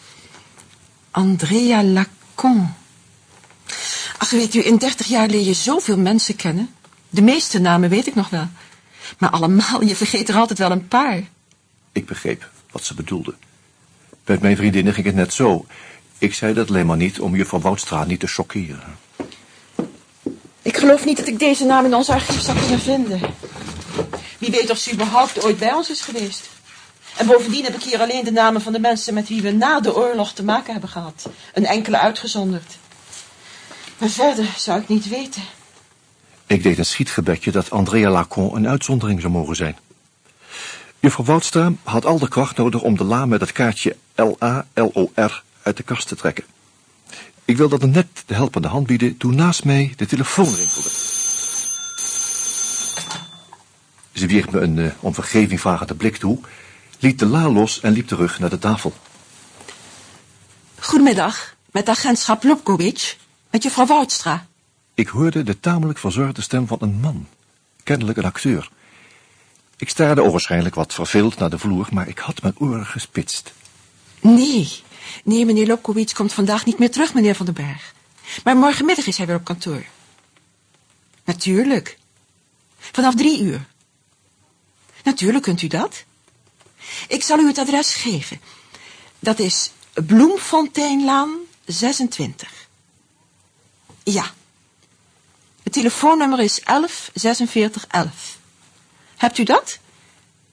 Speaker 8: Andrea Lacon. Ach, weet u, in dertig jaar leer je zoveel mensen kennen. De meeste namen weet ik nog wel. Maar allemaal, je vergeet er altijd wel een paar.
Speaker 1: Ik begreep wat ze bedoelde. Met mijn vriendinnen ging het net zo. Ik zei dat alleen maar niet om juffrouw Woudstra niet te choqueren.
Speaker 8: Ik geloof niet dat ik deze naam in ons archief zou kunnen vinden. Wie weet of ze überhaupt ooit bij ons is geweest. En bovendien heb ik hier alleen de namen van de mensen met wie we na de oorlog te maken hebben gehad. Een enkele uitgezonderd. Maar verder zou ik niet weten.
Speaker 1: Ik deed een schietgebedje dat Andrea Lacon een uitzondering zou mogen zijn. Juffrouw Woudstra had al de kracht nodig om de la met het kaartje L-A-L-O-R uit de kast te trekken. Ik wilde dat net de helpende hand bieden toen naast mij de telefoon rinkelde. Ze wierp me een uh, om vergeving vragende blik toe, liet de la los en liep terug naar de tafel.
Speaker 8: Goedemiddag, met agentschap Lopkowicz, met juffrouw Woudstra.
Speaker 1: Ik hoorde de tamelijk verzorgde stem van een man, kennelijk een acteur. Ik staarde ogenschijnlijk wat verveeld naar de vloer, maar ik had mijn oren gespitst.
Speaker 8: Nee, nee, meneer Lopkowicz komt vandaag niet meer terug, meneer Van den Berg. Maar morgenmiddag is hij weer op kantoor. Natuurlijk. Vanaf drie uur. Natuurlijk kunt u dat. Ik zal u het adres geven. Dat is Bloemfonteinlaan 26. Ja. Het telefoonnummer is 11 46 11. Hebt u dat?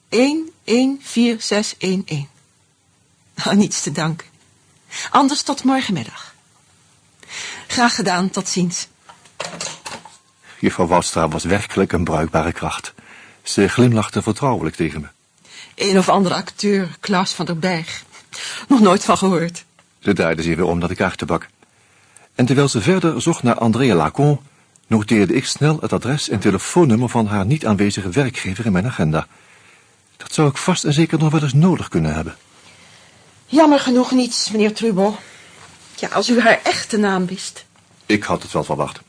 Speaker 8: 114611. Oh, niets te danken. Anders tot morgenmiddag. Graag gedaan, tot ziens.
Speaker 1: Juffrouw Woudstra was werkelijk een bruikbare kracht. Ze glimlachte vertrouwelijk tegen me.
Speaker 8: Een of andere acteur, Klaus van der Berg. Nog nooit van gehoord.
Speaker 1: Ze draaide zich weer om naar de kaartenbak. En terwijl ze verder zocht naar Andrea Lacon, noteerde ik snel het adres en telefoonnummer van haar niet aanwezige werkgever in mijn agenda. Dat zou ik vast en zeker nog wel eens nodig kunnen hebben.
Speaker 8: Jammer genoeg niets, meneer Trubel. Ja, als u haar echte naam wist.
Speaker 1: Ik had het wel verwacht.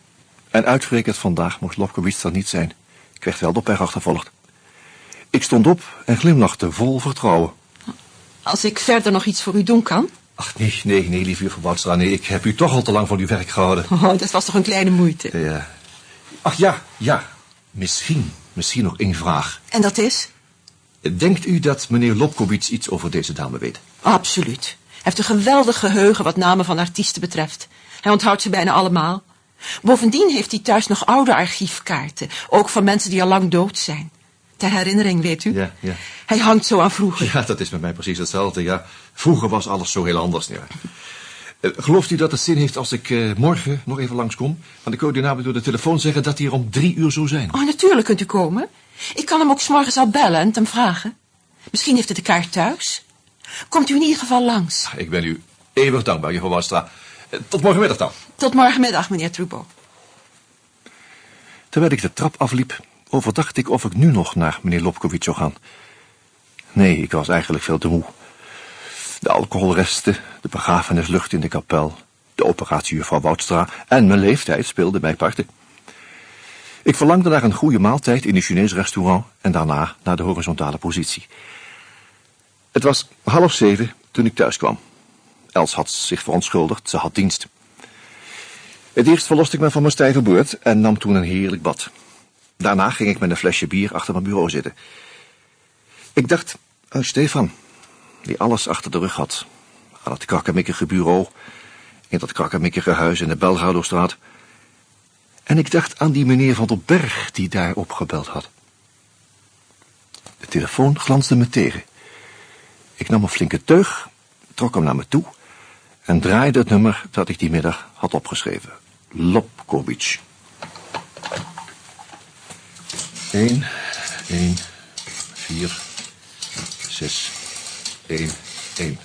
Speaker 1: En uitgerekend vandaag mocht Lopkowitz er niet zijn. Ik werd wel op achtervolgd. Ik stond op en glimlachte vol vertrouwen.
Speaker 8: Als ik verder nog iets voor u doen kan?
Speaker 1: Ach, nee, nee, nee, lieve juffrouw Woudstra. Nee, ik heb u toch al te lang van uw werk gehouden.
Speaker 8: Oh, dat was toch een kleine moeite.
Speaker 1: Ja. Ach ja, ja. Misschien, misschien nog één vraag.
Speaker 8: En dat is?
Speaker 1: Denkt u dat meneer Lopkowitz iets over deze dame weet?
Speaker 8: Absoluut. Hij heeft een geweldig geheugen wat namen van artiesten betreft. Hij onthoudt ze bijna allemaal. Bovendien heeft hij thuis nog oude archiefkaarten. Ook van mensen die al lang dood zijn. Ter herinnering, weet u?
Speaker 1: Ja, ja.
Speaker 8: Hij hangt zo aan vroeger.
Speaker 1: Ja, dat is met mij precies hetzelfde, ja. Vroeger was alles zo heel anders, ja. Uh, gelooft u dat het zin heeft als ik uh, morgen nog even langskom? Want ik hoorde u namelijk door de telefoon zeggen dat hij er om drie uur zou zijn.
Speaker 8: Oh, natuurlijk kunt u komen. Ik kan hem ook s'morgens al bellen en hem vragen. Misschien heeft hij de kaart thuis. Komt u in ieder geval langs.
Speaker 1: Ik ben u eeuwig dankbaar, juffrouw Wastra. Uh, tot morgenmiddag dan.
Speaker 8: Tot morgenmiddag, meneer Trubo.
Speaker 1: Terwijl ik de trap afliep, overdacht ik of ik nu nog naar meneer Lopkowitz zou gaan. Nee, ik was eigenlijk veel te moe. De alcoholresten, de begrafenislucht in de kapel, de operatie juffrouw Woudstra en mijn leeftijd speelden mij parten. Ik verlangde naar een goede maaltijd in een Chinees restaurant en daarna naar de horizontale positie. Het was half zeven toen ik thuis kwam. Els had zich verontschuldigd, ze had dienst. Het eerst verloste ik me van mijn stijve boord en nam toen een heerlijk bad. Daarna ging ik met een flesje bier achter mijn bureau zitten. Ik dacht aan Stefan, die alles achter de rug had. Aan het krakkemikkige bureau, in dat krakkemikkige huis in de Belgadostraat. En ik dacht aan die meneer van der Berg die daar opgebeld had. De telefoon glansde me tegen. Ik nam een flinke teug, trok hem naar me toe en draaide het nummer dat ik die middag had opgeschreven. Lopkovic. 1, 1, 4, 6, 1, 1.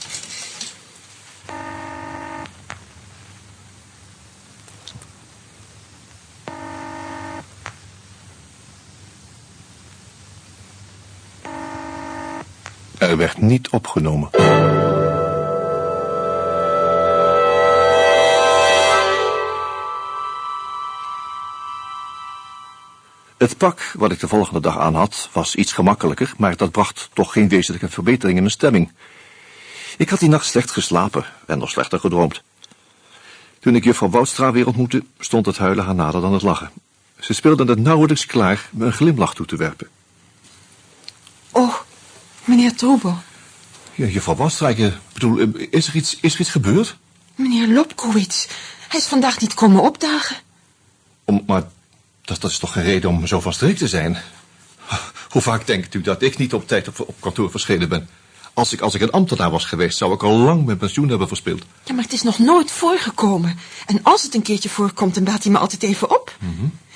Speaker 1: Er werd niet opgenomen. Het pak wat ik de volgende dag aan had, was iets gemakkelijker, maar dat bracht toch geen wezenlijke verbetering in mijn stemming. Ik had die nacht slecht geslapen en nog slechter gedroomd. Toen ik juffrouw Woudstra weer ontmoette, stond het huilen haar nader dan het lachen. Ze speelde het nauwelijks klaar me een glimlach toe te werpen.
Speaker 8: Oh, meneer Troebo.
Speaker 1: Ja, juffrouw Woudstra, ik eh, bedoel, eh, is er, iets, is er iets gebeurd?
Speaker 8: Meneer Lobkowitz. Hij is vandaag niet komen opdagen.
Speaker 1: Om, maar dat, dat is toch geen reden om zo van streek te zijn? Hoe vaak denkt u dat ik niet op tijd op, op kantoor verschenen ben? Als ik, als ik een ambtenaar was geweest, zou ik al lang mijn pensioen hebben verspeeld.
Speaker 8: Ja, maar het is nog nooit voorgekomen. En als het een keertje voorkomt, dan belt hij me altijd even op.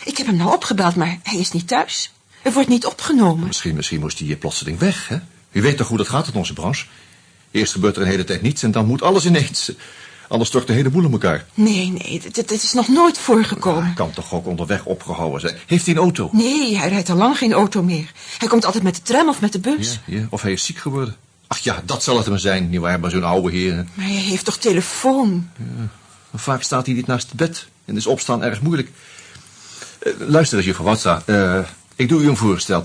Speaker 8: Ik heb hem nou opgebeld, maar hij is niet thuis. Er wordt niet opgenomen.
Speaker 1: Misschien, misschien moest hij hier plotseling weg, hè? U weet toch hoe dat gaat in onze branche? Eerst gebeurt er een hele tijd niets en dan moet alles ineens. Anders stort de hele boel in elkaar.
Speaker 8: Nee, nee, dit, dit is nog nooit voorgekomen.
Speaker 1: Hij kan toch ook onderweg opgehouden zijn? Heeft hij een auto?
Speaker 8: Nee, hij rijdt al lang geen auto meer. Hij komt altijd met de tram of met de bus.
Speaker 1: Ja, ja, of hij is ziek geworden. Ach ja, dat zal het hem zijn, nietwaar, bij zo'n oude heer.
Speaker 8: Maar hij heeft toch telefoon?
Speaker 1: Vaak staat hij niet naast het bed en is opstaan erg moeilijk. Eh, luister eens, juffrouw Watsa. eh, ik doe u een voorstel.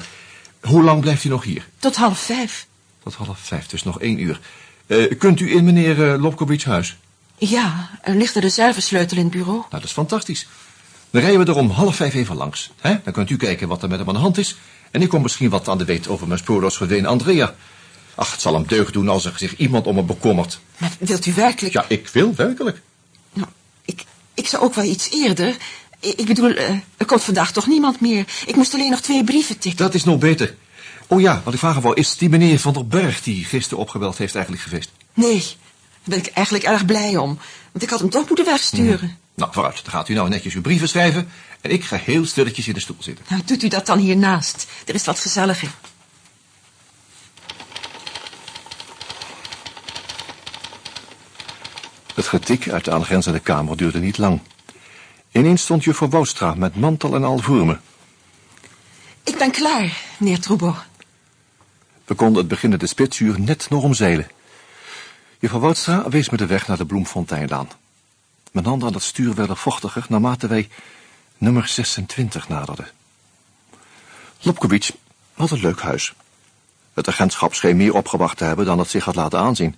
Speaker 1: Hoe lang blijft u nog hier?
Speaker 8: Tot half vijf.
Speaker 1: Tot half vijf, dus nog één uur. Eh, kunt u in meneer uh, huis?
Speaker 8: Ja, er ligt de reservesleutel in het bureau.
Speaker 1: Nou, dat is fantastisch. Dan rijden we er om half vijf even langs. Hè? Dan kunt u kijken wat er met hem aan de hand is. En ik kom misschien wat aan de weet over mijn spoorloos verdwenen Andrea. Ach, het zal hem deugd doen als er zich iemand om me bekommert.
Speaker 8: Maar wilt u werkelijk...
Speaker 1: Ja, ik wil werkelijk.
Speaker 8: Nou, ik, ik zou ook wel iets eerder... Ik bedoel, eh, er komt vandaag toch niemand meer. Ik moest alleen nog twee brieven tikken.
Speaker 1: Dat is nog beter. Oh ja, wat ik vragen wou, is die meneer Van der Berg die gisteren opgebeld heeft eigenlijk geweest?
Speaker 8: Nee, daar ben ik eigenlijk erg blij om. Want ik had hem toch moeten wegsturen.
Speaker 1: Nou, vooruit. Dan gaat u nou netjes uw brieven schrijven en ik ga heel stilletjes in de stoel zitten.
Speaker 8: Nou, doet u dat dan hiernaast. Er is wat gezelliger.
Speaker 1: Het getik uit de aangrenzende kamer duurde niet lang. Ineens stond juffrouw Woustra met mantel en al voor me.
Speaker 8: Ik ben klaar, meneer Troubaud.
Speaker 1: We konden het beginnende spitsuur net nog omzeilen. Juffrouw Woudstra wees me de weg naar de Bloemfonteinlaan. Mijn handen aan het stuur werden vochtiger naarmate wij nummer 26 naderden. Lobkowitz had een leuk huis. Het agentschap scheen meer opgewacht te hebben dan het zich had laten aanzien.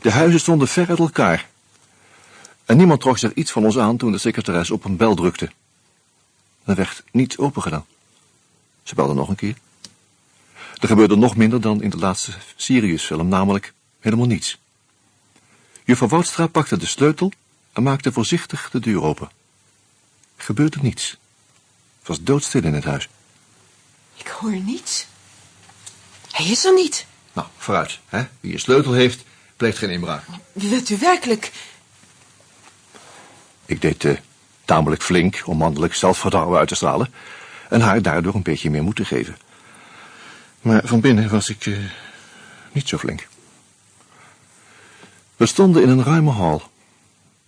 Speaker 1: De huizen stonden ver uit elkaar. En niemand trok zich iets van ons aan toen de secretaris op een bel drukte. Er werd niet opengedaan. Ze belde nog een keer. Er gebeurde nog minder dan in de laatste Sirius-film, namelijk helemaal niets. Juffrouw Woudstra pakte de sleutel en maakte voorzichtig de deur open. Gebeurde niets. Het was doodstil in het huis.
Speaker 8: Ik hoor niets. Hij is er niet.
Speaker 1: Nou, vooruit, hè? Wie een sleutel heeft, pleegt geen inbraak.
Speaker 8: Wilt u werkelijk...
Speaker 1: Ik deed eh, tamelijk flink om mannelijk zelfvertrouwen uit te stralen en haar daardoor een beetje meer moed te geven. Maar van binnen was ik eh, niet zo flink. We stonden in een ruime hal.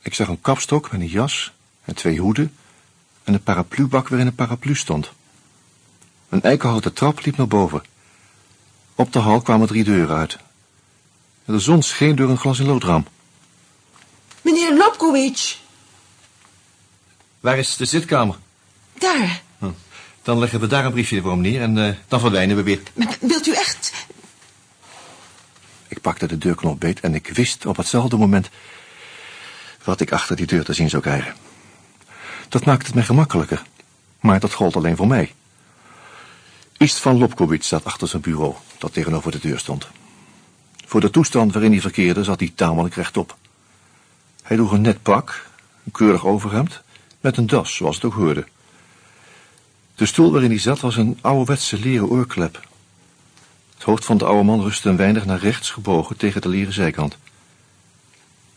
Speaker 1: Ik zag een kapstok met een jas en twee hoeden en een paraplubak waarin een paraplu stond. Een eikenhouten trap liep naar boven. Op de hal kwamen drie deuren uit. De zon scheen door een glas- en loodraam.
Speaker 8: Meneer Lobkowitz.
Speaker 1: Waar is de zitkamer?
Speaker 8: Daar.
Speaker 1: Hm. Dan leggen we daar een briefje voor hem neer en eh, dan verdwijnen we weer.
Speaker 8: Maar wilt u echt...
Speaker 1: Ik pakte de deurknop beet en ik wist op hetzelfde moment wat ik achter die deur te zien zou krijgen. Dat maakte het mij gemakkelijker, maar dat gold alleen voor mij. Ist van Lobkowitz zat achter zijn bureau, dat tegenover de deur stond. Voor de toestand waarin hij verkeerde zat hij tamelijk rechtop. Hij droeg een net pak, een keurig overhemd, met een das, zoals het ook hoorde. De stoel waarin hij zat was een ouderwetse leren oorklep. Het hoofd van de oude man rustte een weinig naar rechts gebogen tegen de leren zijkant.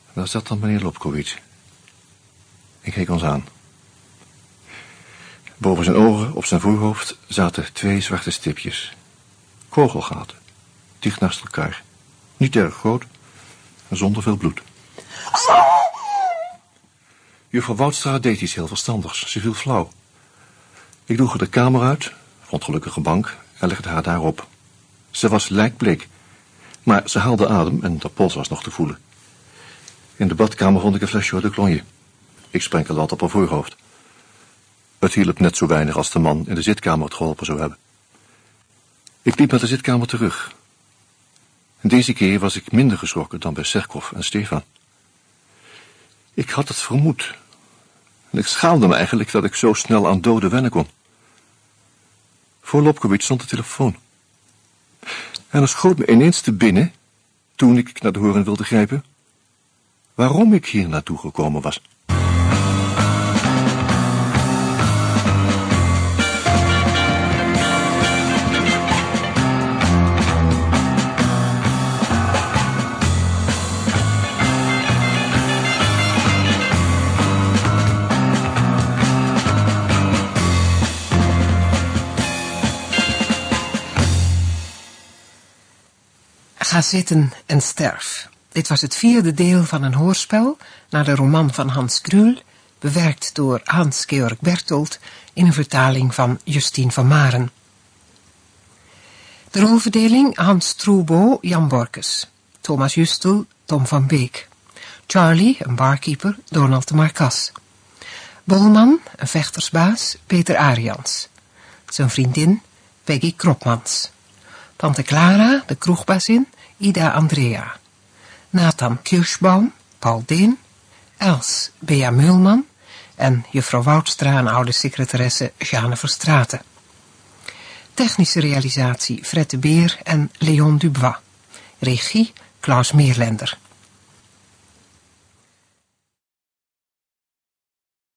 Speaker 1: En daar zat dan meneer Lobkowitz. Ik keek ons aan. Boven zijn ogen, op zijn voorhoofd, zaten twee zwarte stipjes. Kogelgaten, dicht naast elkaar. Niet erg groot, en zonder veel bloed. Juffrouw Woudstra deed iets heel verstandigs. Ze viel flauw. Ik droeg haar de kamer uit, vond gelukkig een bank en legde haar daarop. Ze was lijkbleek. Maar ze haalde adem en de pols was nog te voelen. In de badkamer vond ik een flesje de cologne. Ik sprenkelde dat op haar voorhoofd. Het hielp net zo weinig als de man in de zitkamer het geholpen zou hebben. Ik liep naar de zitkamer terug. Deze keer was ik minder geschrokken dan bij Serkov en Stefan. Ik had het vermoed. En ik schaamde me eigenlijk dat ik zo snel aan doden wennen kon. Voor Lopkowitz stond de telefoon. En er schoot me ineens te binnen, toen ik naar de horen wilde grijpen, waarom ik hier naartoe gekomen was.
Speaker 9: Zitten en sterf. Dit was het vierde deel van een hoorspel naar de roman van Hans Krul, bewerkt door Hans-Georg Bertolt in een vertaling van Justine van Maren. De rolverdeling Hans Troebo, Jan Borkes. Thomas Justel, Tom van Beek. Charlie, een barkeeper, Donald de Marcas. Bolman, een vechtersbaas, Peter Arians. Zijn vriendin, Peggy Kropmans. Tante Clara, de kroegbazin, Ida Andrea. Nathan Kirschbaum, Paul Deen. Els, Bea Meulman. En juffrouw Woudstra en oude secretaresse Jeanne Verstraten. Technische realisatie Fred de Beer en Leon Dubois. Regie Klaus Meerlender.